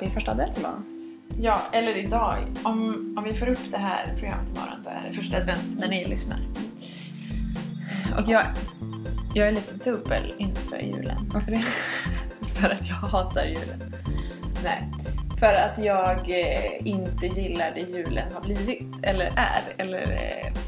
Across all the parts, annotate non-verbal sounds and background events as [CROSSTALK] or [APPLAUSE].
Det är första advent va? Ja, eller idag. Om, om vi får upp det här programmet imorgon då är det första advent när ni lyssnar. Och jag, jag är lite dubbel inför julen. Varför det? [LAUGHS] För att jag hatar julen. Nej. För att jag eh, inte gillar det julen har blivit. Eller är. Eller... Eh...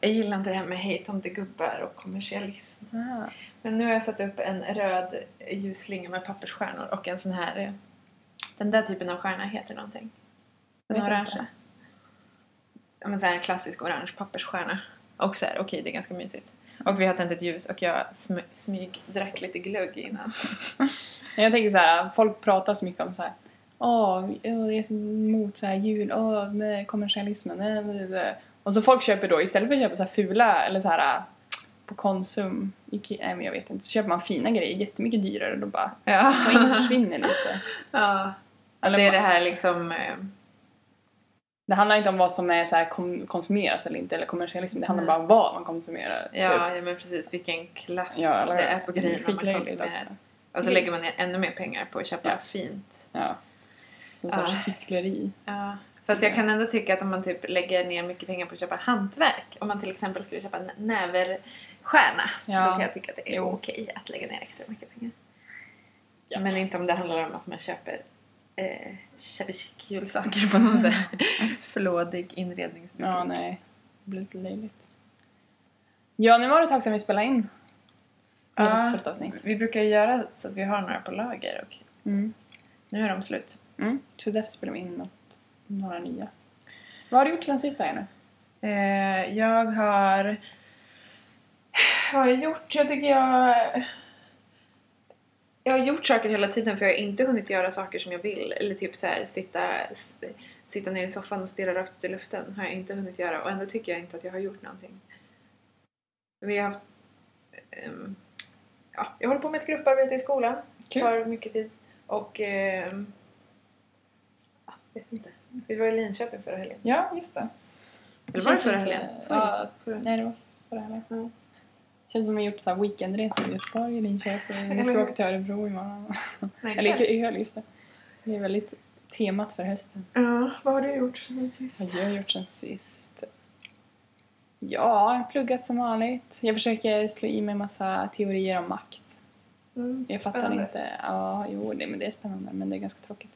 Jag gillar inte det här med hej tomtegubbar och kommersialism. Ah. Men nu har jag satt upp en röd ljusslinga med pappersstjärnor och en sån här... eh, Den där typen av stjärna heter någonting. Den orange. Ja men så här en klassisk orange pappersstjärna. Och så här, okej det är ganska mysigt. Och vi har tänt ett ljus och jag sm- smygdrack lite glögg innan. [LAUGHS] Jag tänker så här, folk pratar så mycket om så här. Åh, jag är så emot så här jul, åh, med kommersialismen. eh, eh, eh." Och så folk köper då, istället för att köpa så här fula, eller så här på Konsum, Ikea, nej men jag vet inte, så köper man fina grejer jättemycket dyrare och då bara, Ja. försvinner lite. [LAUGHS] ja. Eller det är det här liksom... eh, Det handlar inte om vad som är så här konsumeras eller inte, eller kommersialism, det handlar Nej. bara om vad man konsumerar. typ. Ja, ja men precis vilken klass Ja, det är på grejerna man konsumerar. också. Och så lägger man ner ännu mer pengar på att köpa Ja. fint. Ja. En sorts Ja. hyckleri. Ja. Fast jag kan ändå tycka att om man typ lägger ner mycket pengar på att köpa hantverk. Om man till exempel skulle köpa en näverstjärna. Ja. Då kan jag tycka att det är Jo. okej att lägga ner extra mycket pengar. Ja. Men inte om det handlar om att man köper eh, köper julsaker på någon [LAUGHS] förlådig inredningsbutik. Ja, nej. Det blir lite löjligt. Ja, nu var det ett tag sedan vi spelade in. Ja. Vi brukar göra så att vi har några på lager och Mm. nu är de slut. Mm. Så därför spelar vi in något, några nya. Vad har du gjort sen sist här nu? Eh, jag har... Vad har jag gjort? Jag tycker jag... Jag har gjort saker hela tiden för jag har inte hunnit göra saker som jag vill. Eller typ så här, sitta, sitta ner i soffan och stirra rakt ut i luften har jag inte hunnit göra. Och ändå tycker jag inte att jag har gjort någonting. Vi har haft... ehm, ja, jag håller på med ett grupparbete i skolan. Kul. tar mycket tid. Och... Um, vet inte. Vi var i Linköping förra helgen. Ja, just det. Eller var det förra helgen? Ja, Förra. nej det var förra helgen. Ja. Känns som att vi har gjort så här weekendresor i Göteborg, Linköping, [LAUGHS] vi ska åka till Örebro imorgon. Nej, Eller kväll. ikväll, just det. Det är väldigt temat för hösten. Ja, vad har du gjort sen Vad sist? jag har gjort sen sist? Ja, jag har pluggat som vanligt. Jag försöker slå i mig en massa teorier om makt. Mm, Jag fattar spännande. inte. Ja, jo, det, men det är spännande, men det är ganska tråkigt.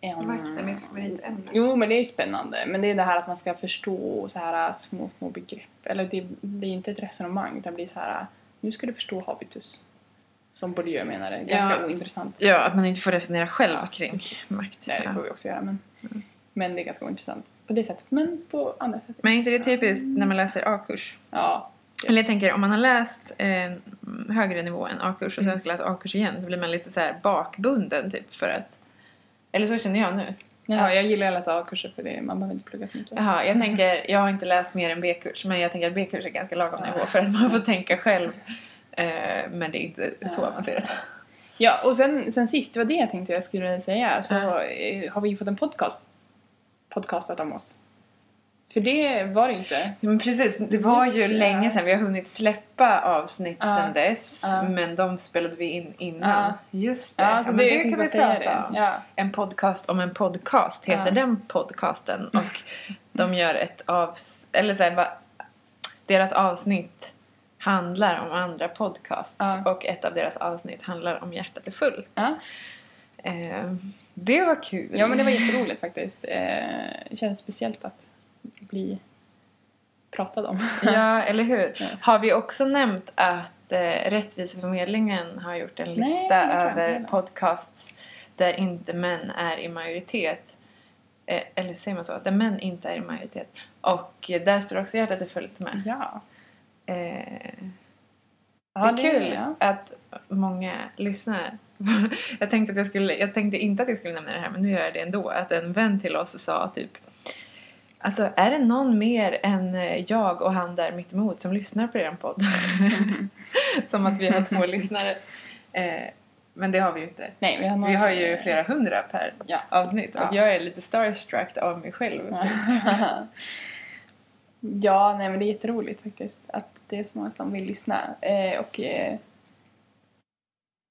Ehm, Makt är mitt favoritämne. Jo, men det är ju spännande. Men det är det här att man ska förstå så här små, små begrepp. Eller det blir inte ett resonemang, utan det blir så här nu ska du förstå habitus. Som Bourdieu menade. Ganska Ja. ointressant. Ja, att man inte får resonera själv Ja, kring precis. makt. Nej, det får vi också göra. Men, Mm. men det är ganska ointressant på det sättet. Men på andra sätt. Men är inte det typiskt när man läser A-kurs? Ja. Eller jag tänker, om man har läst en högre nivå än A-kurs och sen ska läsa A-kurs igen så blir man lite så här bakbunden typ för att... Eller så känner jag nu. Jaha, jag gillar läsa A-kurser för det, man behöver inte plugga så mycket. Jaha, jag tänker, jag har inte läst mer än B-kurs men jag tänker att B-kurs är ganska lagom nivå för att man får tänka själv. Eh, men det är inte så avancerat. Ja, och sen, sen sist, det var det jag tänkte jag skulle säga, så eh, har vi ju fått en podcast podcastat om oss. För det var det inte. Men precis, det var ju Just det. länge sedan. Vi har hunnit släppa avsnitt Ja. sedan dess. Ja. Men de spelade vi in innan. Ja. Just det. Ja, så men det, det, kan vi prata om. Ja. En podcast om en podcast heter Ja. den podcasten. [LAUGHS] Och de gör ett avs... Eller så här, bara, deras avsnitt handlar om andra podcasts. Ja. Och ett av deras avsnitt handlar om Hjärtat är fullt. Ja. Eh, det var kul. ja, men det var jätteroligt faktiskt. Eh, det känns speciellt att bli pratad om. [LAUGHS] Ja, eller hur? Ja. Har vi också nämnt att eh, Rättviseförmedlingen har gjort en Nej, lista det inte över podcasts där inte män är i majoritet. Eh, eller säger man så? Där män inte är i majoritet. Och eh, där står också hjärtat är fullt med. Ja. Eh, ja det är kul Ja. att många lyssnar. [LAUGHS] jag, tänkte att jag, skulle, jag tänkte inte att jag skulle nämna det här men nu gör jag det ändå. Att en vän till oss sa typ Alltså är det någon mer än eh, jag och han där mitt emot som lyssnar på er podd? [LAUGHS] som att vi har två lyssnare. Eh, Men det har vi ju inte. Nej, vi har, några, Vi har ju flera hundra per Ja. avsnitt och Ja. jag är lite starstruck av mig själv. [LAUGHS] ja, nej men det är jätteroligt faktiskt att det är så många som vill lyssna. Eh, och, eh,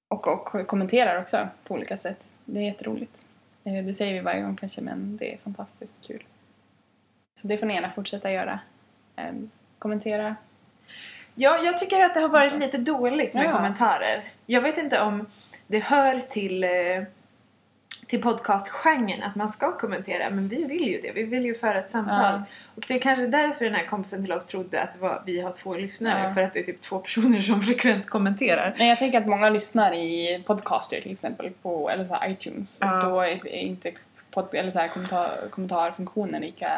och, och kommenterar också på olika sätt. Det är jätteroligt. Eh, det säger vi varje gång kanske, men det är fantastiskt kul. Så det får ni gärna fortsätta göra. Eh, kommentera. Ja, jag tycker att det har varit lite dåligt med Ja. kommentarer. Jag vet inte om det hör till, eh, till podcastgenren att man ska kommentera, men vi vill ju det. Vi vill ju föra ett samtal. Ja. Och det är kanske därför den här kompisen till oss trodde att var, vi har två lyssnare, Ja. för att det är typ två personer som [LAUGHS] frekvent kommenterar. Nej, jag tänker att många lyssnar i podcaster till exempel, på, eller så iTunes. Och då är inte pod, eller så här kommentar, kommentarfunktionen lika...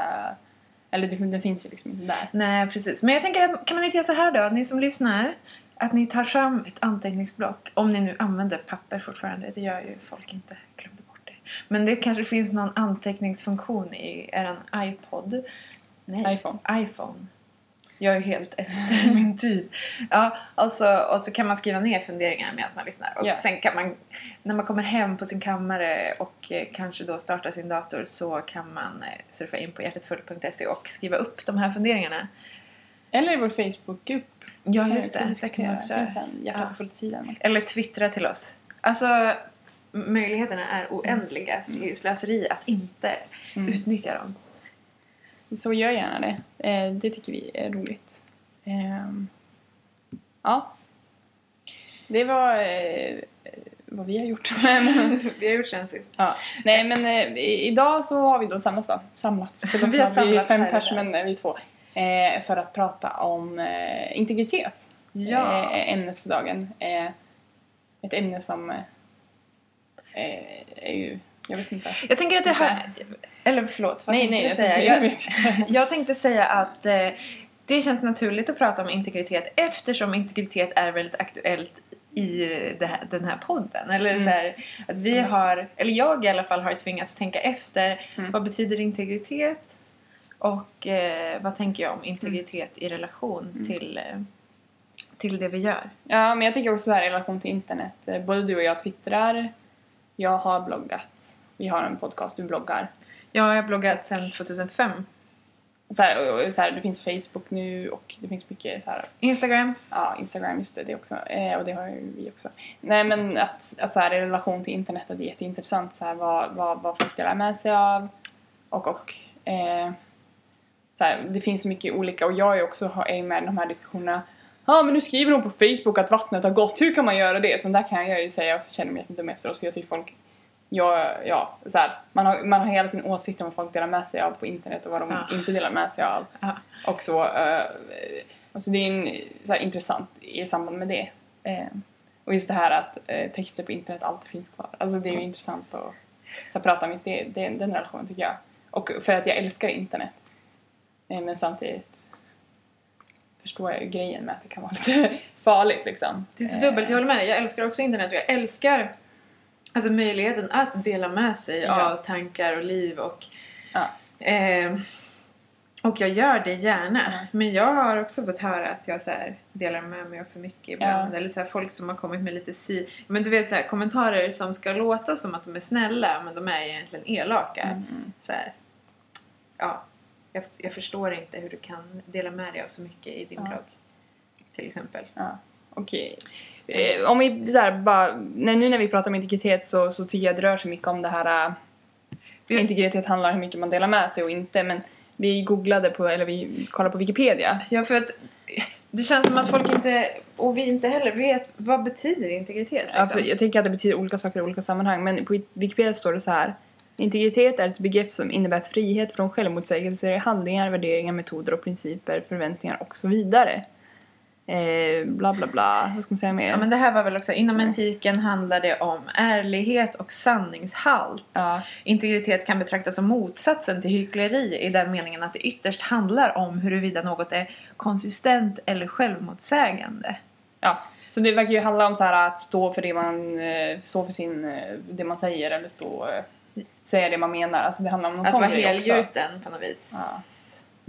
Eller det, den finns ju liksom inte där. Nej, precis. Men jag tänker att kan man inte göra så här då, ni som lyssnar, att ni tar fram ett anteckningsblock. Om ni nu använder papper fortfarande, det gör ju folk inte. Glömde bort det. Men det kanske finns någon anteckningsfunktion i er iPod. Nej, iPhone. iPhone. Jag är helt efter [LAUGHS] min tid. Ja, och så, och så kan man skriva ner funderingar medan man lyssnar. Och Ja. sen kan man, när man kommer hem på sin kammare och eh, kanske då startar sin dator så kan man eh, surfa in på hjärtetfullt.se och skriva upp de här funderingarna. Eller i vår Facebookgrupp. Ja, just det. Det kan man också göra. Ja. Eller twittra till oss. Alltså, möjligheterna är oändliga. Så det är slöseri att inte Mm. utnyttja dem. Så gör gärna det. Eh, det tycker vi är roligt. Ehm, ja. Det var eh, vad vi har gjort. [LAUGHS] Vi har gjort sen sist. ja. Nej men eh, idag så har vi då samlats då. Samlats. Det var Vi har samlats fem personer, men vi är två. För att prata om integritet. Ja. Ämnet för dagen. Ett ämne som är ju, jag vet inte. Jag tänker att det här... Eller förlåt, vad nej, tänkte nej, du jag, säga? Jag, jag [LAUGHS] jag tänkte säga att eh, det känns naturligt att prata om integritet eftersom integritet är väldigt aktuellt i här, den här podden. Eller Mm. så här, att vi Mm, har, eller jag i alla fall har tvingats tänka efter Mm. vad betyder integritet och eh, vad tänker jag om integritet i relation Mm. till, eh, till det vi gör. Ja, men jag tänker också så här i relation till internet. Både du och jag twittrar. Jag har bloggat. Vi har en podcast, du bloggar. Jag har bloggat sedan 2005. Så här, och- och så här, det finns Facebook nu och det finns mycket så här, Instagram. ja, Instagram, just det, det också. Eh, och det har ju vi också. Nej, men att, att så här, i relation till internet att det är jätteintressant så här, vad, vad, vad folk delar med sig av. Och, och eh, så här, det finns så mycket olika och jag är också är med i de här diskussionerna. Ja, men nu skriver hon på Facebook att vattnet har gått. Hur kan man göra det? Så där kan jag ju säga och så känner jag mig jättedum efteråt för jag tycker folk Ja, ja, så här, man, har, man har hela sin åsikt om vad folk delar med sig av på internet och vad de Ja. inte delar med sig av. Ja. Och så, eh, alltså det är en, så här, intressant i samband med det. Eh, och just det här att eh, texter på internet alltid finns kvar. Alltså det är ju intressant att så här, prata om just det, det, den relationen tycker jag. Och för att jag älskar internet. Eh, men samtidigt förstår jag ju grejen med att det kan vara lite [LAUGHS] farligt liksom. Det är så Eh, dubbelt, jag håller med dig. Jag älskar också internet och jag älskar alltså, möjligheten att dela med sig Ja. av tankar och liv och Ja. eh, och jag gör det gärna. Men jag har också fått höra att jag så här, delar med mig av för mycket ibland. Ja. Eller så här, folk som har kommit med lite sy... Men du vet så här, kommentarer som ska låta som att de är snälla men de är egentligen elaka. Mm. Så här, ja, jag, jag förstår inte hur du kan dela med dig av så mycket i din Ja. blogg. Till exempel. Ja, okej. Eh, om vi så här, bara, nu när vi pratar om integritet så, så tycker jag det rör sig mycket om det här... äh, Integritet handlar om hur mycket man delar med sig och inte, men vi googlade på, eller vi kollade på Wikipedia. Ja, för att det känns som att folk inte, och vi inte heller vet, vad betyder integritet liksom? Ja, för jag tänker att det betyder olika saker i olika sammanhang, men på Wikipedia står det så här. Integritet är ett begrepp som innebär frihet från självmotsägelser i handlingar, värderingar, metoder och principer, förväntningar och så vidare. Eh, bla bla bla, vad ska man säga mer? Ja, men det här var väl också, inom antiken handlar det om ärlighet och sanningshalt. Ja. Integritet kan betraktas som motsatsen till hyckleri i den meningen att det ytterst handlar om huruvida något är konsistent eller självmotsägande. Ja, så det verkar ju handla om så här att stå för det man, eh, stå för sin, eh, det man säger eller stå, eh, säga det man menar. Alltså det handlar om någon Att sån vara helgjuten på något vis.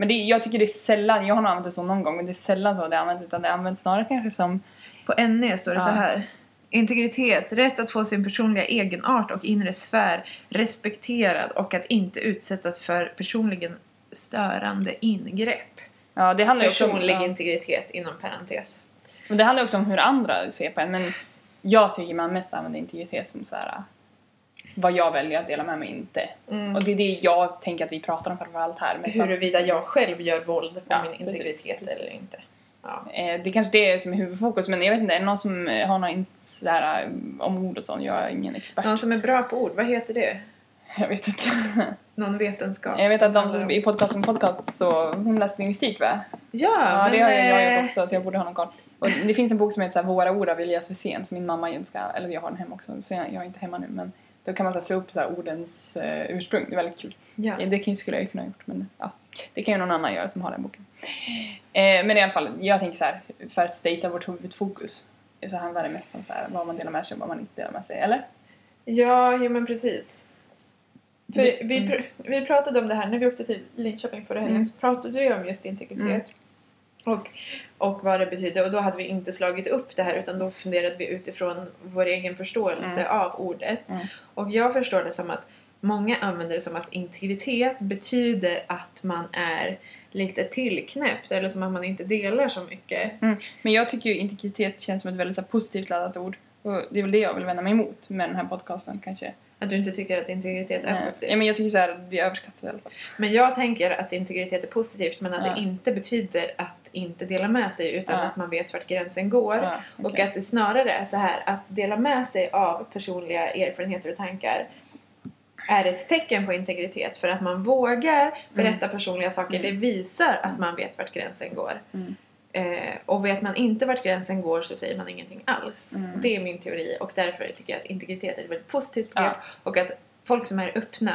Men det, jag tycker det är sällan, jag har nog använt det så någon gång, men det är sällan så det används utan det används snarare kanske som På NE står det Ja. så här. Integritet, rätt att få sin personliga egenart och inre sfär respekterad och att inte utsättas för personligen störande ingrepp. Ja, det handlar om, Personlig ja, integritet inom parentes. men det handlar också om hur andra ser på en. Men jag tycker man mest använder integritet som så här vad jag väljer att dela med mig inte. Mm. Och det är det jag tänker att vi pratar om framförallt här. Men så- Huruvida jag själv gör våld på Ja, min precis, integritet precis. eller inte. Ja. Eh, det är kanske det som är huvudfokus, men jag vet inte, är det någon som eh, har någon sådär, eh, om ord och sånt? Jag är ingen expert. Någon som är bra på ord, vad heter det? [LAUGHS] Jag vet inte. Någon vetenskap? jag vet att de som om- i podcasten podcast så hon läste lingvistik va? Ja, Ja, men, det har jag gjort också så jag borde ha någon koll. Och det finns en bok som heter såhär, Våra ord av Elias Wirsén som min mamma ju ska, eller jag har den hemma också, så jag, jag är inte hemma nu men då kan man så slå upp så ordens eh, ursprung, det är väldigt kul. Ja. Det kan, skulle jag ju kunna ha gjort men ja, det kan ju någon annan göra som har den boken. Eh, men i alla fall, jag tänker så här, för att stata vårt huvudfokus så handlar det mest om så här, vad man delar med sig och vad man inte delar med sig, eller? Ja, ja men precis. För Det- vi, pr- vi pratade om det här när vi åkte till Linköping förra helgen Mm. så pratade vi om just integritet. Och, och vad det betyder och då hade vi inte slagit upp det här utan då funderade vi utifrån vår egen förståelse Mm. av ordet. Mm. Och jag förstår det som att många använder det som att integritet betyder att man är lite tillknäppt eller som att man inte delar så mycket. Men jag tycker ju integritet känns som ett väldigt så positivt laddat ord. Och det är väl det jag vill vända mig emot med den här podcasten kanske. Att du inte tycker att integritet är Nej. positivt. Ja, men jag tycker så här, vi överskattar det i alla fall. Men jag tänker att integritet är positivt men att Ja. det inte betyder att inte dela med sig utan Ja. att man vet vart gränsen går. Ja, Och okej. att det snarare är så här att dela med sig av personliga erfarenheter och tankar är ett tecken på integritet för att man vågar berätta personliga saker. Mm. Det visar att man vet vart gränsen går. Mm. Eh, och vet man inte vart gränsen går så säger man ingenting alls. Mm. Det är min teori och därför tycker jag att integritet är ett väldigt positivt begrepp och att folk som är öppna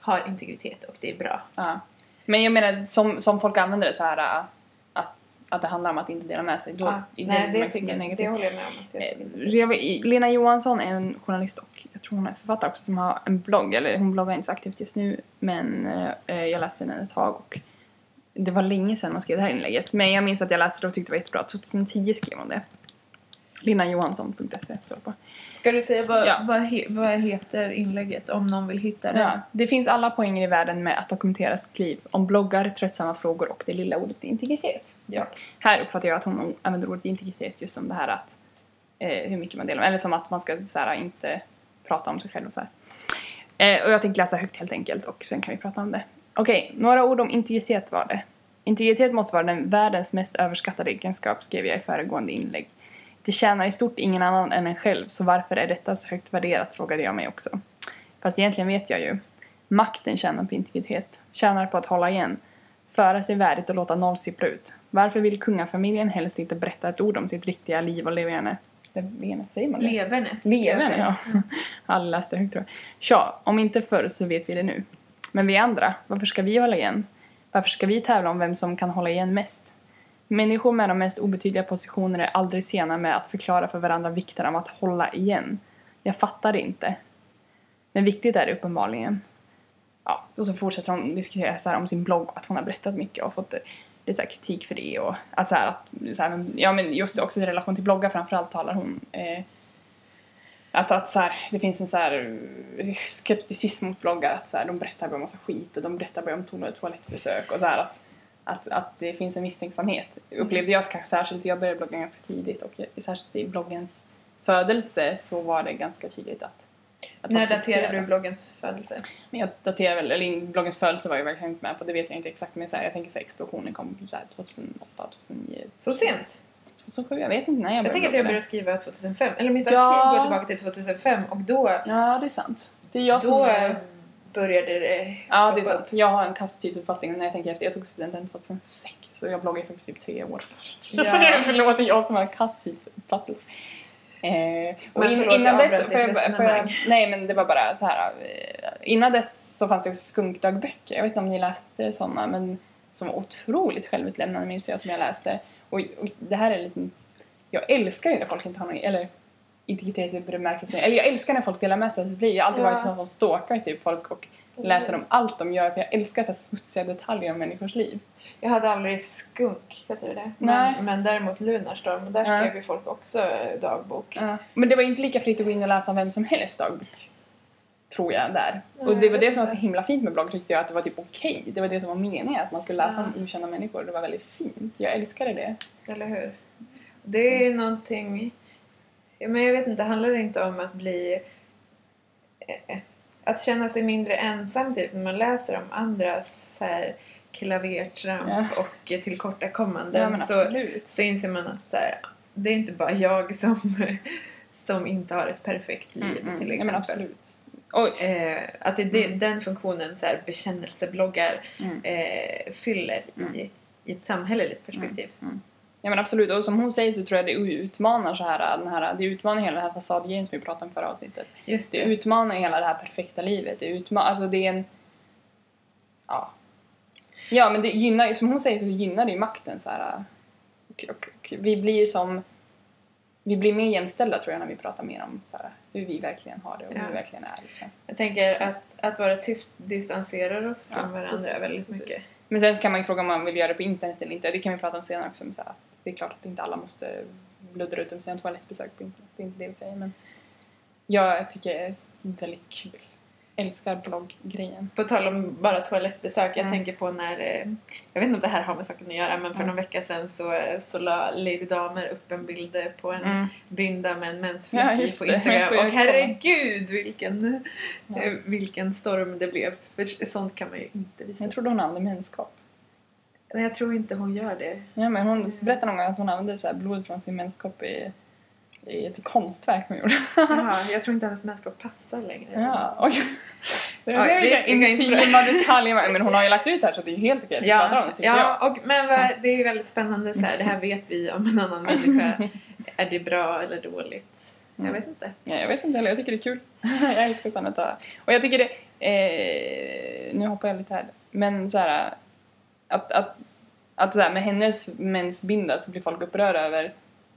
har integritet och det är bra. Ja. Men jag menar, som, som folk använder det så här äh, att, att det handlar om att inte dela med sig. Då, Ja, i nej, det, bemärkelsen tycker blir jag, negativt. det håller jag med om. Att jag tycker. Eh, Lena Johansson är en journalist och jag tror hon är författare också som har en blogg, eller hon bloggar inte så aktivt just nu men eh, jag läste den ett tag och det var länge sedan man skrev det här inlägget men jag minns att jag läste det och tyckte det var jättebra. 2010 skrev hon det. linnajohansson.se står på. Ska du säga vad, Ja. vad, he, vad heter inlägget om någon vill hitta det? Ja, det finns alla poänger i världen med att dokumentera sitt liv om bloggar, tröttsamma frågor och det lilla ordet integritet. Ja. Här uppfattar jag att hon använder ordet integritet just som det här att eh, hur mycket man delar, eller som att man ska så här, inte prata om sig själv och så här. Eh, och jag tänkte läsa högt helt enkelt och sen kan vi prata om det. Okej, några ord om integritet var det. Integritet måste vara den världens mest överskattade egenskap skrev jag i föregående inlägg. Det tjänar i stort ingen annan än en själv, så varför är detta så högt värderat frågade jag mig också. Fast egentligen vet jag ju. Makten tjänar på integritet, tjänar på att hålla igen, föra sig värdigt och låta noll sippra ut. Varför vill kungafamiljen helst inte berätta ett ord om sitt riktiga liv och leverne? Leverne, säger man det? Leverne. Leverne, ja. [LAUGHS] Alla läste högt tror jag. Tja, om inte förr så vet vi det nu. Men vi andra, varför ska vi hålla igen? Varför ska vi tävla om vem som kan hålla igen mest? Människor med de mest obetydliga positioner är aldrig sena med att förklara för varandra vikten av att hålla igen. Jag fattar det inte. Men viktigt är det uppenbarligen. Ja, och så fortsätter hon diskutera så här om sin blogg, att hon har berättat mycket och fått lite så här kritik för det och att så här, att, så här, ja men just också i relation till bloggar framförallt talar hon eh, att, att så här, det finns en så här eh, skepticism mot bloggar, att så här, de berättar bara om massa skit och de berättar bara om to- toalettbesök och så här att, att, att det finns en misstänksamhet. Upplevde jag kanske särskilt, jag började blogga ganska tidigt och särskilt i bloggens födelse så var det ganska tydligt att, att När daterar du bloggens födelse? Men jag daterar väl, eller bloggens födelse var jag verkligen inte med på, det vet jag inte exakt men så här, jag tänker här, explosionen kom så här 2008, 2009, Så sent? 2007, jag vet inte när jag Jag tänker att jag började skriva 2005. Eller mitt Ja. arkiv går tillbaka till 2005 och då, Ja, det är sant. Det är jag då som... började det... Ja, det är sant. Jag har en kass tidsuppfattning när jag tänker efter. Jag tog studenten 2006 så jag bloggade faktiskt typ tre år för. Ja. [LAUGHS] förlåt, det är jag som har en kass tidsuppfattning. Eh, och in, förlåt, innan dess, jag, jag, resonemang. nej men det var bara så här. eh, Innan dess så fanns det skunkdagböcker. Jag vet inte om ni läste sådana men som var otroligt självutlämnande minns jag som jag läste. Och, och det här är en liten, jag älskar ju när folk inte har någon, eller integritet i bemärkelsen, eller jag älskar när folk delar med sig av sitt liv. Jag har alltid Ja. varit sån som stalkar typ folk och läser om allt de gör för jag älskar så smutsiga detaljer om människors liv. Jag hade aldrig skunk, heter det det? Nej. Men, men däremot Lunarstorm, där Ja. skrev ju folk också eh, dagbok. Ja. Men det var inte lika fritt att gå in och läsa vem som helst dagbok. Tror jag där. Ja, och det var det som var så himla fint med blogg tyckte jag, att det var typ okej. Det var det som var meningen, att man skulle läsa Ja. om okända människor. Det var väldigt fint. Jag älskade det. Eller hur? Det är ju någonting... Ja, men jag vet inte, handlar det inte om att bli... Att känna sig mindre ensam typ när man läser om andras så här, klavertramp Ja. och tillkortakommanden Ja, så, absolut. så inser man att så här, det är inte bara jag som, som inte har ett perfekt liv Mm, mm. till Ja, men exempel. absolut. Och, Eh, att det är det, Mm. den funktionen så här, bekännelsebloggar mm. eh, fyller Mm. i, i ett samhälleligt perspektiv. Ja men absolut, och som hon säger så tror jag det utmanar så här, den här det utmanar hela det här fasadgrejen som vi pratade om förra avsnittet. Just Det det. utmanar hela det här perfekta livet. Det utmanar, alltså det är en... Ja. Ja men det gynnar ju, som hon säger så gynnar det ju makten så här. Och, och, och vi blir som... Vi blir mer jämställda tror jag när vi pratar mer om så här, hur vi verkligen har det och Ja. hur vi verkligen är. Liksom. Jag tänker att, att vara tyst distanserar oss Ja, från varandra precis, väldigt precis. mycket. Men sen kan man ju fråga om man vill göra det på internet eller inte. Det kan vi prata om senare också. Så här, det är klart att inte alla måste bluddra ut om sina toalettbesök på internet. Det är inte det vi säger. Men jag tycker det är väldigt kul. Älskar blogggrejen. På tal om bara toalettbesök, jag Mm. tänker på när, eh, jag vet inte om det här har med saken att göra, men för Mm. någon vecka sedan så, eh, så la Lady Damer upp en bild eh, på en binda med en mensfläck Ja, på. Instagram. Och herregud vilken, Ja. vilken storm det blev. För sånt kan man ju inte visa. Jag trodde hon använde menskopp. Nej, jag tror inte hon gör det. Ja, men hon berättade någon gång att hon använde så blodet från sin menskopp i, i ett konstverk hon gjorde. Jaha, jag tror inte hennes menskopp passar längre. Ja, oj. Ser vi vilka det. intima detaljer. Men hon har ju lagt ut det här så det är ju helt okej att vi pratar om det tycker jag. ja och, men det är ju väldigt spännande så här, det här vet vi om en annan människa. [LAUGHS] Är det bra eller dåligt? Jag Mm. vet inte. Ja, jag vet inte heller, jag tycker det är kul. [LAUGHS] jag älskar sådana. Och jag tycker det, eh, nu hoppar jag lite här, men så här att, att, att så här, med hennes mensbinda så blir folk upprörda över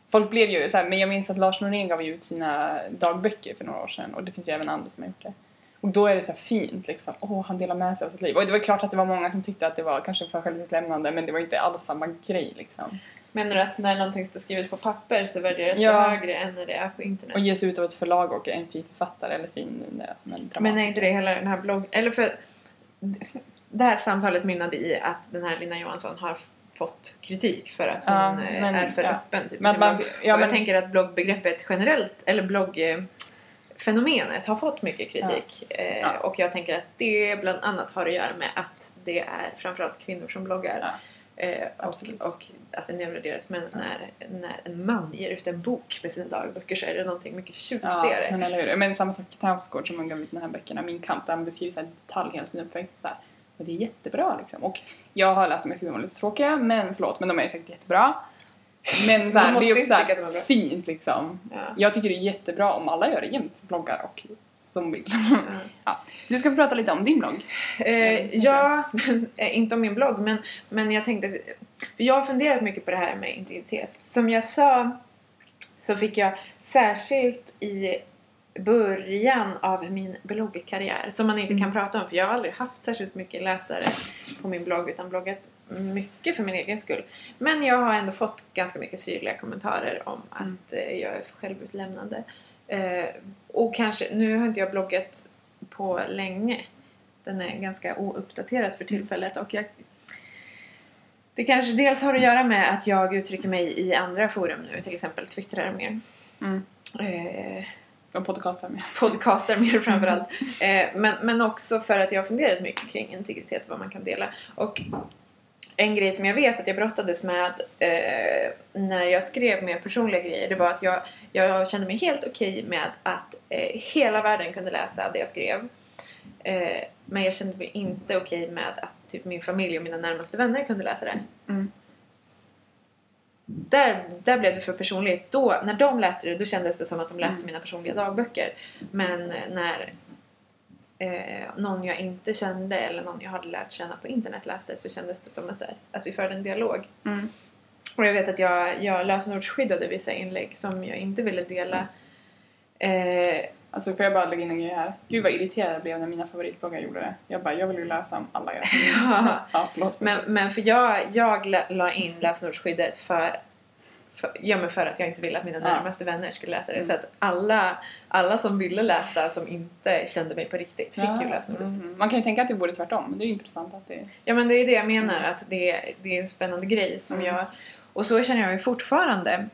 Folk blev ju så här, men jag minns att Lars Norén gav ut sina dagböcker för några år sedan och det finns ju även andra som har gjort det. Och då är det så fint liksom, åh han delar med sig av sitt liv. Och det var klart att det var många som tyckte att det var kanske för självutlämnande men det var inte alls samma grej liksom. Menar du att när någonting står skrivet på papper så värderas Ja. det högre än när det är på internet? Och ges ut av ett förlag och är en fin författare eller fin men Men är inte det hela den här bloggen... Eller för... Det här samtalet mynnade i att den här Lina Johansson har fått kritik för att hon Ja, eh, men- är för ja. öppen. Typ, i Men man- ja, och jag men- tänker att bloggbegreppet generellt, eller bloggfenomenet har fått mycket kritik. Eh. Och jag tänker att det bland annat har att göra med att det är framförallt kvinnor som bloggar. Eh, och, och att det nedvärderas. Men när, när en man ger ut en bok med sina dagböcker så är det någonting mycket tjusigare. men eller hur. Men samma sak i Knausgård som han gav ut den här böckerna, Min kamp, där han beskriver här detalj hela sin uppväxt. Så här. Och det är jättebra liksom. Och jag har läst de var lite tråkiga, men förlåt, men de är säkert jättebra. Men så här, det är också inte så här, tycka att de är bra. fint liksom. Ja. Jag tycker det är jättebra om alla gör det jämt, bloggar och som vill. Ja. [LAUGHS] ja. Du ska få prata lite om din blogg. Eh, ja, men, eh, inte om min blogg men, men jag tänkte för jag har funderat mycket på det här med integritet. Som jag sa så fick jag särskilt i början av min bloggkarriär som man inte kan prata om för jag har aldrig haft särskilt mycket läsare på min blogg utan bloggat mycket för min egen skull. Men jag har ändå fått ganska mycket syrliga kommentarer om att eh, jag är för självutlämnande. Eh, och kanske, nu har inte jag bloggat på länge. Den är ganska ouppdaterad för tillfället och jag det kanske dels har att göra med att jag uttrycker mig i andra forum nu, till exempel twittrar mer. Mm. Eh, Och podcastar med. [LAUGHS] podcastar mer framförallt. Eh, men, men också för att jag har funderat mycket kring integritet och vad man kan dela. Och en grej som jag vet att jag brottades med eh, när jag skrev mer personliga grejer det var att jag, jag kände mig helt okej med att eh, hela världen kunde läsa det jag skrev. Eh, men jag kände mig inte okej med att typ min familj och mina närmaste vänner kunde läsa det. Mm. Där, där blev det för personligt. Då, när de läste det, då kändes det som att de läste Mm. mina personliga dagböcker. Men när eh, någon jag inte kände eller någon jag hade lärt känna på internet läste så kändes det som här, att vi förde en dialog. Mm. Och jag vet att jag, jag lösenordsskyddade vissa inlägg som jag inte ville dela. Eh, Alltså får jag bara lägga in en grej här? Gud vad irriterad jag blev när mina favoritbloggar gjorde det. Jag bara, jag vill ju läsa om alla era Ja. [LAUGHS] ja, förlåt. Men, men för jag, jag la, in lösenordsskyddet för, för, ja, men för att jag inte ville att mina Ja. närmaste vänner skulle läsa det. Mm. Så att alla, alla som ville läsa som inte kände mig på riktigt fick ju lösenordet. Mhm. Man kan ju tänka att det borde tvärtom, men det är ju intressant att det... Ja men det är det jag menar, att det, det är en spännande grej som Mm. jag... Och så känner jag ju fortfarande.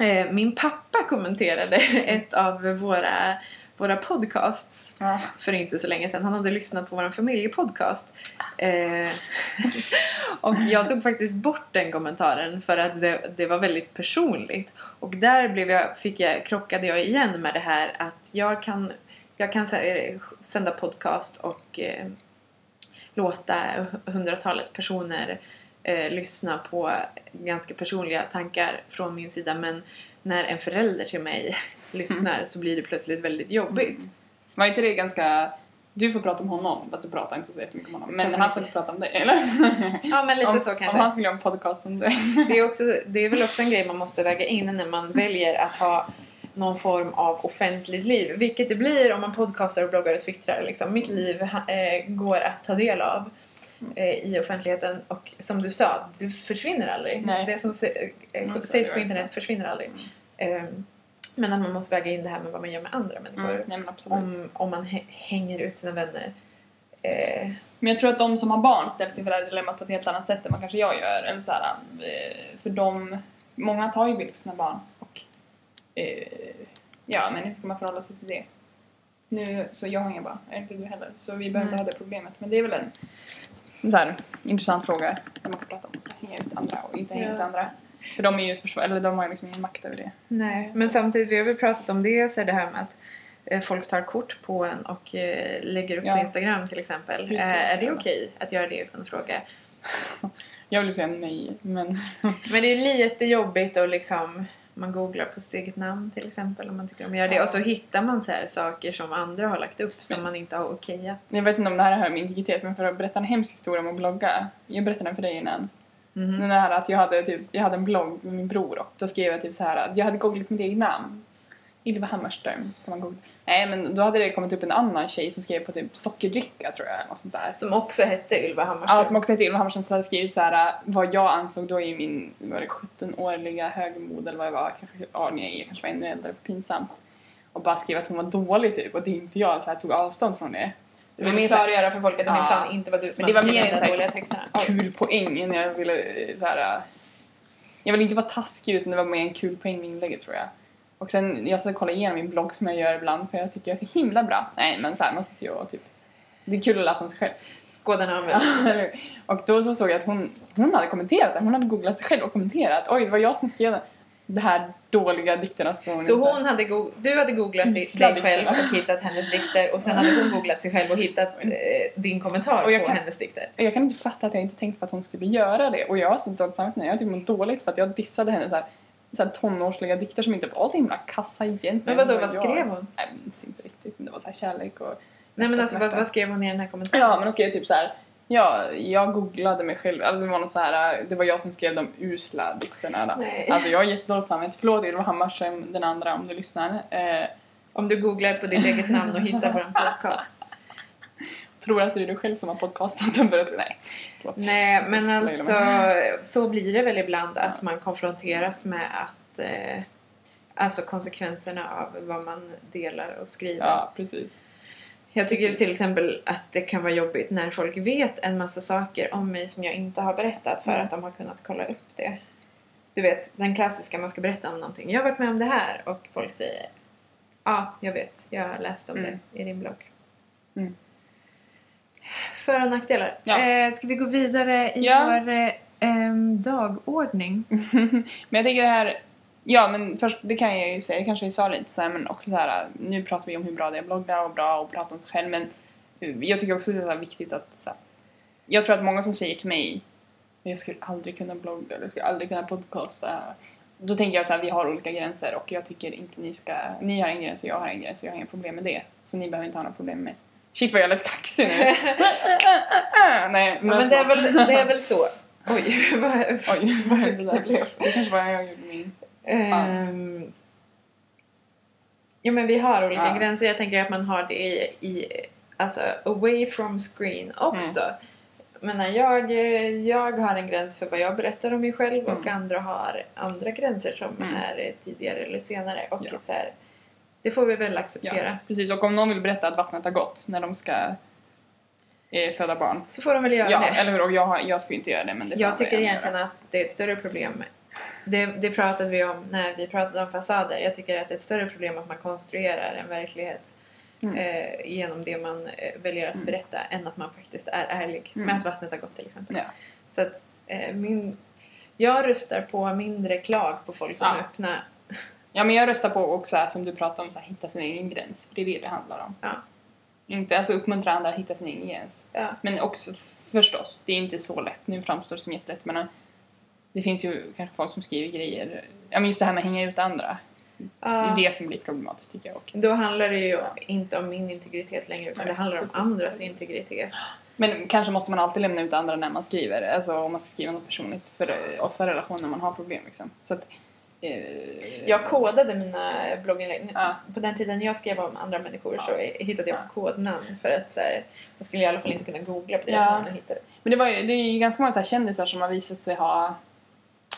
Eh, min pappa kommenterade [LAUGHS] ett av våra, våra podcasts Ja. för inte så länge sedan. Han hade lyssnat på vår familjepodcast. Eh, och jag tog faktiskt bort den kommentaren för att det, det var väldigt personligt. Och där blev jag, fick jag, krockade jag igen med det här att jag kan, jag kan sä- sända podcast och eh, låta hundratalet personer eh, lyssna på ganska personliga tankar från min sida men när en förälder till mig [LAUGHS] lyssnar så blir det plötsligt väldigt jobbigt. Var inte det ganska... Du får prata om honom, att du pratar inte så jättemycket om honom. Men han ska inte prata om dig, eller? [LAUGHS] Ja men lite om, så Om kanske. han skulle göra en podcast om dig. [LAUGHS] Det är, också, det är väl också en grej man måste väga in när man väljer att ha någon form av offentligt liv. Vilket det blir om man podcastar och bloggar och twittrar. Liksom. Mitt liv eh, går att ta del av i offentligheten. Och som du sa, det försvinner aldrig. Nej. Det som se, eh, Mm, sägs på internet försvinner aldrig. Eh, men att man måste väga in det här med vad man gör med andra människor. Mm, nej men absolut. Om, om man hä- hänger ut sina vänner. Eh, Men jag tror att de som har barn ställs inför det här dilemmat på ett helt annat sätt än vad kanske jag gör. Eller så här, eh, för de, många tar ju bild på sina barn och eh, ja, men hur ska man förhålla sig till det? Nu, så jag har inga barn, är inte du heller, så vi behöver inte ha det problemet. Men det är väl en så här, intressant fråga där man kan prata om att hänga ut andra och inte hänga Ja. ut andra. För de är ju försvar, eller de har ju liksom ingen makt över det. Nej, men samtidigt, vi har väl pratat om det, så är det här med att eh, folk tar kort på en och eh, lägger upp Ja. på Instagram till exempel. Precis, Eh, är det okej att göra det utan att fråga? Jag vill säga nej, men Men det är lite jobbigt att liksom man googlar på sitt eget namn till exempel om man tycker om att göra det och så hittar man så saker som andra har lagt upp som man inte har okejat. jag vet inte om det här har med integritet, men för att berätta en hemsk historia om att blogga. Jag berättade den för dig innan. Mhm. Den här att jag hade, typ, jag hade en blogg med min bror och då skrev jag typ så här att jag hade googlat mitt eget namn. Ylva Hammarström kan man googla. Nej men då hade det kommit upp en annan tjej som skrev på typ sockerdricka tror jag eller sånt där. Som också hette Ylva Hammarström. Ja, som också hette Ylva Hammarström som hade skrivit så här vad jag ansåg då i min var det 17-åriga högmod eller vad jag var, kanske, ja nej jag kanske var ännu äldre, pinsamt. Och bara skrev att hon var dålig typ och det är inte jag så här, tog avstånd från det. Du vill klargöra för folk att det Ja. minsann inte var du som Men det hade skrivit de dåliga texterna. Kul poäng när jag ville eh, så här. äh, Jag ville inte vara taskig utan det var mer en kul poäng med inlägget tror jag. Och sen, jag satt och kollade igenom min blogg som jag gör ibland för jag tycker jag är så himla bra. Nej men så här, man sitter ju och typ det är kul att läsa om sig själv. [LAUGHS] Eller hur? och då så såg jag att hon, hon hade kommenterat den. Hon hade googlat sig själv och kommenterat. Oj, det var jag som skrev den. Det här dåliga dikterna som hon Så så hade go- du hade googlat dig själv och hittat hennes dikter och sen hade hon googlat sig själv och hittat eh, din kommentar Och jag på kan- hennes dikter. Jag kan inte fatta att jag inte tänkte på att hon skulle göra det. Och jag har så dåligt samvete nu. Jag har typ mått dåligt för att jag dissade henne så här, så här tonårsliga dikter som inte var så himla kassa egentligen. Men vadå, vad skrev hon? Jag minns inte riktigt, men det var så här kärlek och... Nej men alltså vad, vad skrev hon i den här kommentaren? Ja, men hon skrev typ så här. Ja, jag googlade mig själv. Alltså det var något så här, det var jag som skrev de usla dikterna. Då. Nej. Alltså jag har jättedåligt samvete. Förlåt Ylva Hammarström, den andra om du lyssnar. Eh, Om du googlar på ditt eget namn och hittar vår podcast. Tror att det är du själv som har podcastat och börjat... Nej. Nej men alltså så blir det väl ibland att man konfronteras med att eh, Alltså konsekvenserna av vad man delar och skriver. Ja, precis. Jag tycker precis. till exempel att det kan vara jobbigt när folk vet en massa saker om mig som jag inte har berättat för Mm. att de har kunnat kolla upp det. Du vet, den klassiska, man ska berätta om någonting. Jag har varit med om det här och folk säger Ja, jag vet. Jag har läst om Mm. det i din blogg. Mm. För och nackdelar. Ja. Eh, ska vi gå vidare i Ja. vår eh, dagordning? [LAUGHS] men jag tänker det här... Ja, men först, det kan jag ju säga, det kanske jag sa lite så här, men också så här, nu pratar vi om hur bra det är att blogga och bra att prata om sig själv, men jag tycker också det är så här viktigt att så här, jag tror att många som säger till mig jag skulle aldrig kunna blogga eller jag skulle aldrig kunna podcasta. Då tänker jag så här, vi har olika gränser och jag tycker inte ni ska, ni har en gräns och jag har en gräns och jag har inga problem med det. Så ni behöver inte ha några problem med Shit vad jag lät kaxig nu. [LAUGHS] Nej, Ja, men det är, väl, det är väl så. Oj, [LAUGHS] vad Oj, vad hände det där? blev. Det kanske var jag gjorde min... Ehm, Ja men vi har olika Ja. gränser. Jag tänker att man har det i, i alltså away from screen också. Mm. Men jag, jag har en gräns för vad jag berättar om mig själv och Mm. andra har andra gränser som Mm. är tidigare eller senare. Och Ja. ett så här, det får vi väl Ja, acceptera. precis. Och om någon vill berätta att vattnet har gått när de ska eh, föda barn. Så får de väl göra Ja, det. eller hur? Och jag, jag ska inte göra det, men det Jag tycker egentligen göra. att det är ett större problem. Det, det pratade vi om när vi pratade om fasader. Jag tycker att det är ett större problem att man konstruerar en verklighet Mm. eh, genom det man eh, väljer att Mm. berätta än att man faktiskt är ärlig Mm. med att vattnet har gått till exempel. Ja. Så att eh, min, jag röstar på mindre klag på folk som Ja. är öppna. Ja, men jag röstar på också här, som du pratade om, så här, hitta sin egen gräns. För det är det det handlar om. Ja. Inte alltså uppmuntra andra att hitta sin egen gräns. Ja. Men också förstås, det är inte så lätt. Nu framstår det som jättelätt, men eh, det finns ju kanske folk som skriver grejer. Ja, men just det här med att hänga ut andra. Det Ja. är det som blir problematiskt tycker jag. Och, Då handlar det ju Ja. inte om min integritet längre utan Nej, det handlar om precis. andras Precis. integritet. men kanske måste man alltid lämna ut andra när man skriver. Alltså om man ska skriva något personligt. För det är ofta relationer man har problem liksom. Så att, eh, Jag kodade mina blogginlägg. Ja. På den tiden jag skrev om andra människor så hittade jag Ja. kodnamn för att så här, man skulle i alla fall inte kunna googla på deras Ja. namn och hitta det. Men det, var ju, det är ju ganska många så kändisar som har visat sig ha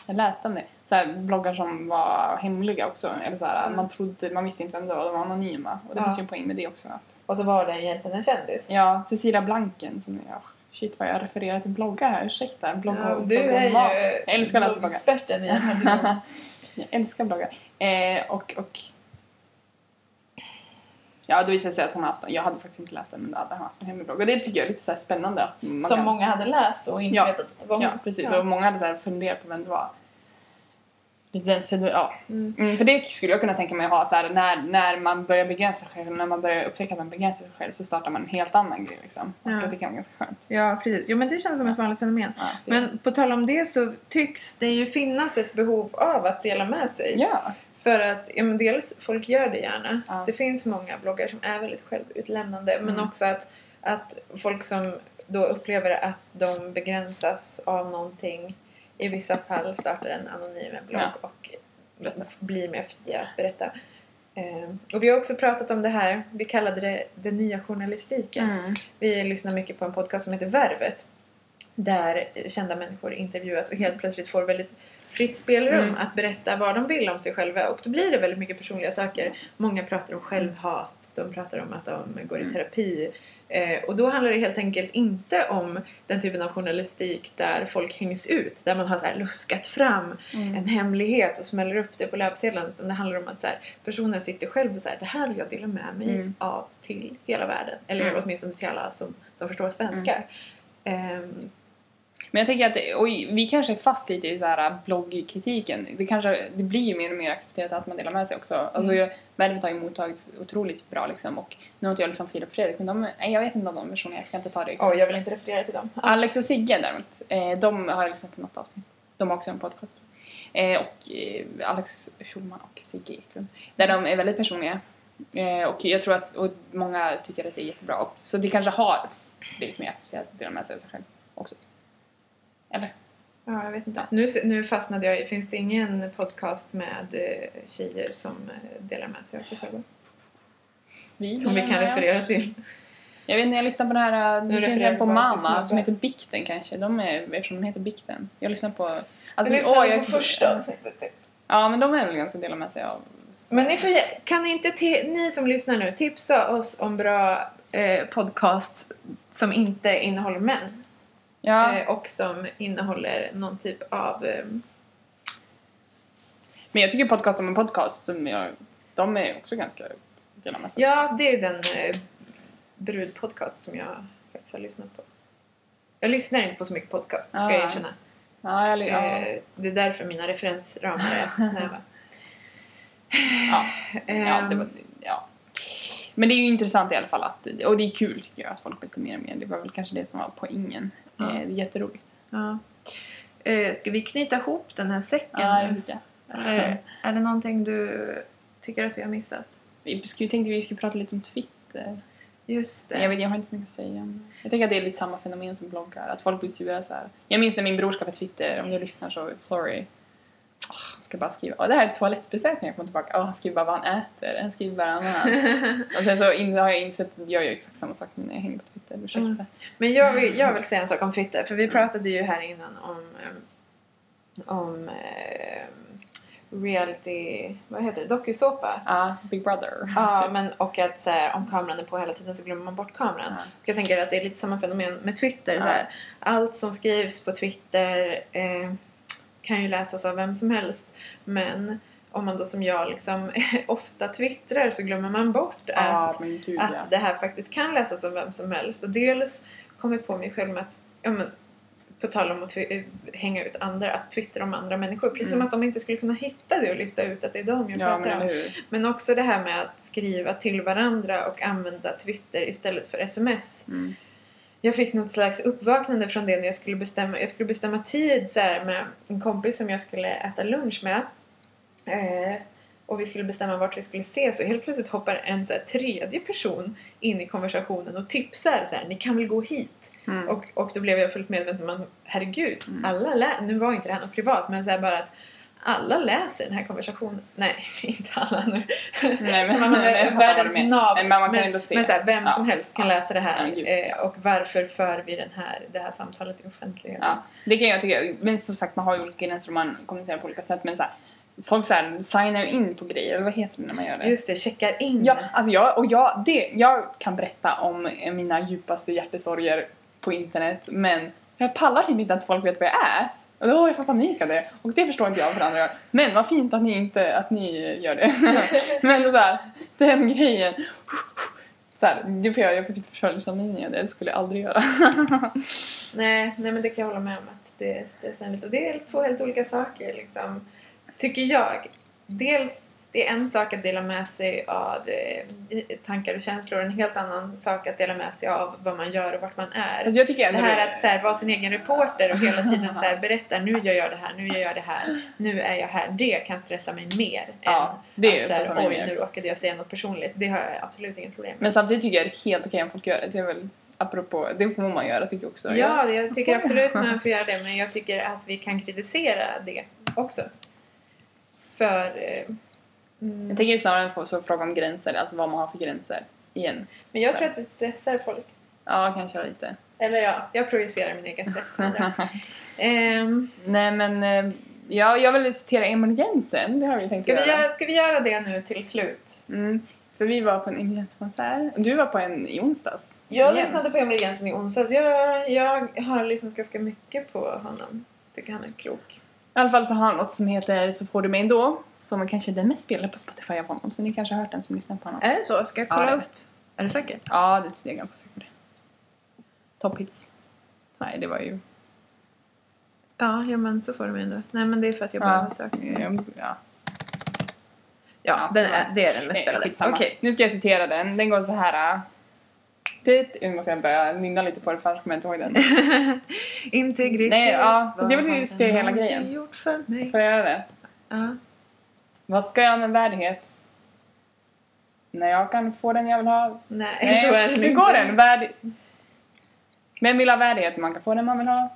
jag läste om det. Så här, bloggar som var hemliga också. Eller så här, Mm. man, trodde, man visste inte vem det var, de var anonyma. Och det Ja. finns ju en poäng med det också. Att, Och så var det egentligen en kändis. ja, Cecilia Blanken som ja, Shit vad jag refererar till bloggar här, ursäkta. Blogg Ja, du blogg och är mat. ju Jag älskar att läsa bloggar. experten i. [LAUGHS] Jag älskar bloggar. Eh, och, och... Ja, då visade det sig att hon har haft, jag hade faktiskt inte läst den, men då hade hon haft en hemlig blogg. Och det tycker jag är lite så spännande. att man Som kan- många hade läst och inte Ja. vetat att det var hon. Ja, precis. Ja. Och många hade så funderat på vem det var. Ja. Mm. Mm, för det skulle jag kunna tänka mig att ha så här, när, när man börjar begränsa sig själv, när man börjar upptäcka att man begränsar sig själv så startar man en helt annan grej liksom. Och Ja. det kan vara ganska skönt. ja, precis. Jo, men det känns som ett vanligt fenomen. Ja, Men på tal om det så tycks det ju finnas ett behov av att dela med sig. ja. För att ja, men dels folk gör det gärna. Ja. Det finns många bloggar som är väldigt självutlämnande. Men Mm. också att, att folk som då upplever att de begränsas av någonting i vissa fall startar en anonym blogg Ja. och Berätta. blir mer fria att berätta. Ehm, och vi har också pratat om det här, vi kallade det den nya journalistiken. Mm. Vi lyssnar mycket på en podcast som heter Värvet. Där kända människor intervjuas och helt plötsligt får väldigt fritt spelrum Mm. att berätta vad de vill om sig själva. Och då blir det väldigt mycket personliga saker. Många pratar om självhat, de pratar om att de går i Mm. terapi. Eh, och då handlar det helt enkelt inte om den typen av journalistik där folk hängs ut. Där man har så luskat fram Mm. en hemlighet och smäller upp det på löpsedeln. Utan det handlar om att så här, personen sitter själv och säger det här vill jag dela med mig Mm. av till hela världen. Eller Mm. åtminstone till alla som, som förstår svenska. Ehm, Men jag tänker att oj, vi kanske är fast lite i så här bloggkritiken. Det, kanske, det blir ju mer och mer accepterat att man delar med sig också. Alltså Mm. Värvet har ju mottagits otroligt bra liksom. Och nu har inte jag liksom Filip och Fredrik, men de, nej, jag vet inte om de versionerna, jag ska inte ta det Åh, exemplet. jag vill inte referera till dem. alls. Alex och Sigge däremot, eh, de har jag lyssnat på något avsnitt. De har också en podcast. Eh, och eh, Alex Schulman och Sigge Eklund. Där de är väldigt personliga. Och jag tror att och många tycker att det är jättebra. Och, så det kanske har blivit mer accepterat att dela med sig av sig själv också. Eller? Ja, jag vet inte. Nu, nu fastnade jag finns det ingen podcast med eh, tjejer som eh, delar med sig av sig själva? Vi Som vi kan referera oss. till. Jag vet inte, jag lyssnar på den här, Nu det finns en på Mama som heter Bikten kanske. De är, eftersom den heter Bikten. Jag lyssnar på... Alltså, lyssnade åh, jag på första avsnittet typ. Ja, men de är väl ganska dela med sig av... Men ni får, kan ni inte, ni som lyssnar nu, tipsa oss om bra eh, podcasts som inte innehåller män? Ja, Eh, och som innehåller någon typ av... Eh, men jag tycker podcast som en podcast, de är, de är också ganska sig. ja, det är den eh, brudpodcast som jag faktiskt har lyssnat på. Jag lyssnar inte på så mycket podcast, Ah. jag erkänna. Ja, jag, ja, Eh, det är därför mina referensramar är så snäva. ja, ja, det Ehm, var, ja. Men det är ju intressant i alla fall att, och det är kul tycker jag att folk blir lite mer och mer. Det var väl kanske det som var poängen. Ja. Eh, det är jätteroligt. ja. Eh, ska vi knyta ihop den här säcken Ja, jag det. Eller är det någonting du tycker att vi har missat? Vi tänkte vi skulle prata lite om Twitter. Just det. Jag, vet, jag har inte så mycket att säga. Jag tänker att det är lite samma fenomen som bloggar. Att folk blir sura så här. Jag minns när min bror skaffade Twitter. Om du lyssnar så, sorry. Han ska bara skriva, åh det här är ett toalettbesök när jag kommer tillbaka, åh han skriver bara vad han äter, han skriver bara [LAUGHS] annat. och sen så har jag insett jag gör exakt samma sak när jag hänger på Twitter, ursäkta. Mm. Men jag vill, jag vill säga en sak om Twitter, för vi pratade ju här innan om, eh, om eh, reality, vad heter det, dokusåpa. Ja, Big Brother. Ja, [LAUGHS] men och att så här, om kameran är på hela tiden så glömmer man bort kameran. Ja. Jag tänker att det är lite samma fenomen med Twitter. Så här. Allt som skrivs på Twitter eh, kan ju läsas av vem som helst. Men om man då som jag liksom [LAUGHS] ofta twittrar så glömmer man bort Ja, att, gud att ja. det här faktiskt kan läsas av vem som helst. Och dels kom jag på mig själv med att, ja, men, på tal om att twi- hänga ut andra, att twittra om andra människor. Precis som Mm. att de inte skulle kunna hitta det och lista ut att det är dem jag Ja, pratar men om. Men också det här med att skriva till varandra och använda Twitter istället för sms. Mm. Jag fick något slags uppvaknande från det när jag skulle bestämma, jag skulle bestämma tid så med en kompis som jag skulle äta lunch med. Eh, och vi skulle bestämma vart vi skulle ses och helt plötsligt hoppar en så här, tredje person in i konversationen och tipsar så här, ni kan väl gå hit? Mm. Och, och då blev jag fullt medveten om att herregud, Mm. alla lä- nu var inte det här något privat men så här, bara att alla läser den här konversationen. Nej, [LAUGHS] inte alla nu. Nej, men- man är världens nav. Men man kan men, se. men så här, vem Ja. som helst kan Ja. läsa det här. Ja, eh, och varför för vi den här, det här samtalet i offentligheten? Ja, det kan jag tycka. Men som sagt, man har ju olika gränser och man kommunicerar på olika sätt. Men så här, folk så här, signar in på grejer, eller vad heter det när man gör det? Just det, checkar in. Ja, alltså jag, och jag, det, jag kan berätta om mina djupaste hjärtesorger på internet, men jag pallar typ inte att folk vet vad jag är. Och då jag får panik av det. Och det förstår inte jag för andra. Men vad fint att ni inte, att ni gör det. [LAUGHS] men så här, den grejen. Så här, det får jag, jag får typ födelsedagsminne av det, det skulle jag aldrig göra. [LAUGHS] Nej, nej, men det kan jag hålla med om att det är stressanligt. Och det är två helt olika saker liksom. Tycker jag. Dels, det är en sak att dela med sig av eh, tankar och känslor en helt annan sak att dela med sig av vad man gör och vart man är. Alltså Det här att så här, vara sin egen reporter och hela tiden så här, [LAUGHS] berätta nu gör jag det här, nu gör jag det här, nu är jag här. Det kan stressa mig mer Ja, än det att så här, oj nu råkade jag säga något personligt. Det har jag absolut inget problem med. Men samtidigt tycker jag det är helt okej om folk gör det. Så jag väl, apropå, det får man göra tycker jag också. Ja, jag tycker absolut [LAUGHS] man får göra det men jag tycker att vi kan kritisera det också. För... Mm, Jag tänker snarare få så fråga om gränser, alltså vad man har för gränser. Igen. men jag tror att det stressar folk. Ja, kanske lite. Eller ja, jag projicerar min egen stress på andra. [LAUGHS] Ehm, Nej men, eh, ja, jag vill citera Emil Jensen, det har vi tänkt ska, vi göra. göra, ska vi göra det nu till slut? Mm, för vi var på en Emil Jensen-konsert. Du var på en i onsdags. Jag Igen. lyssnade på Emil Jensen i onsdags. Jag, jag har lyssnat ganska mycket på honom. Tycker han är klok. I alla fall så har han något som heter Så får du mig ändå. Som är kanske den mest spelade på Spotify av honom. Så ni kanske har hört den som lyssnar på honom. Är det så? Ska jag Ja, kolla är upp? Är du säker? Ja, det är jag ganska säker på. Top hits. Nej, det var ju... Ja, ja men så får du mig ändå. Nej men det är för att jag bara har Ja, sökt. ja, ja. Ja, den är, det är den mest Eh, spelade. Okej. Nu ska jag citera den. Den går så här. Det, nu måste jag börja nynna lite på det för annars kommer jag inte ihåg den. [LAUGHS] Integritet. Nej, ja, fast jag vill den hela grejen. gjort för mig? Får jag göra det? Ja. Vad ska jag med värdighet? När jag kan få den jag vill ha? Nej, så är det hur inte. går den? Värd... Vem vill ha värdighet? Man kan få den man vill ha.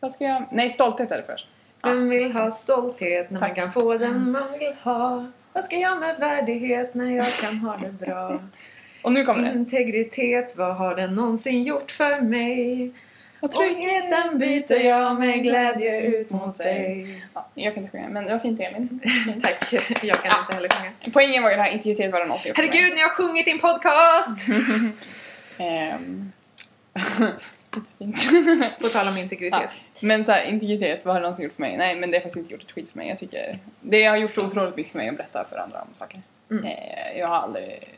Vad ska jag... Nej, stolthet är det först. Vem vill ha stolthet när man Tack. kan få den man vill ha? Vad ska jag med värdighet när jag kan ha det bra? [LAUGHS] Och nu kommer Mm. den. Integritet, vad har den någonsin gjort för mig? Och Tryggheten byter jag med glädje ut mot dig. Ja, jag kan inte sjunga, men det var fint Elin. [LAUGHS] Tack, jag kan inte heller sjunga. Poängen var ju det här integritet var det någonsin gjort för mig. Herregud, ni har sjungit din podcast! [LAUGHS] [LAUGHS] Jättefint. På tal om integritet. men så här, integritet, vad har det någonsin gjort för mig? Nej, men det har faktiskt inte gjort ett skit för mig. Jag tycker det har gjort så otroligt mycket för mig att berätta för andra om saker. Mm. Eh, jag har aldrig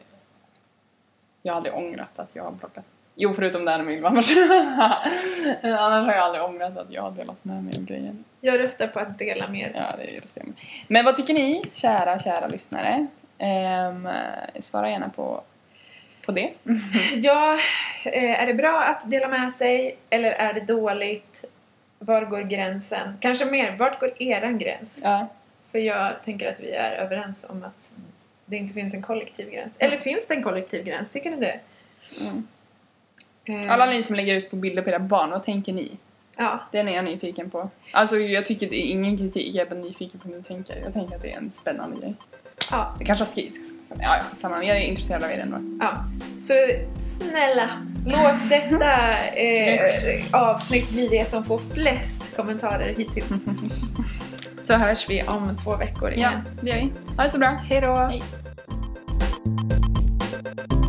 jag har aldrig ångrat att jag har plockat Jo, förutom det här med annars. [LAUGHS] annars har jag aldrig ångrat att jag har delat med mig av grejen. Jag röstar på att dela mer. Ja, det är det stämmer. Men vad tycker ni, kära, kära lyssnare? Ehm, svara gärna på, på det. [LAUGHS] Ja, eh, är det bra att dela med sig eller är det dåligt? Var går gränsen? Kanske mer, vart går eran gräns? Ja. För jag tänker att vi är överens om att det inte finns en kollektiv gräns. Eller finns det en kollektiv gräns? Tycker ni det? Mm. Eh, Alla ni som lägger ut på bilder på era barn, vad tänker ni? Ja. Den är jag nyfiken på. Alltså jag tycker det är ingen kritik, jag är bara nyfiken på hur ni tänker. Jag tänker att det är en spännande grej. Ja. Det kanske har skrivits. Ja, ja, samma. Jag är intresserad av er ändå. ja. Så snälla, låt detta eh, avsnitt bli det som får flest kommentarer hittills. [LAUGHS] Så hörs vi om två veckor Ja, igen. det gör vi. Ha det så bra. Hej då! Thank you.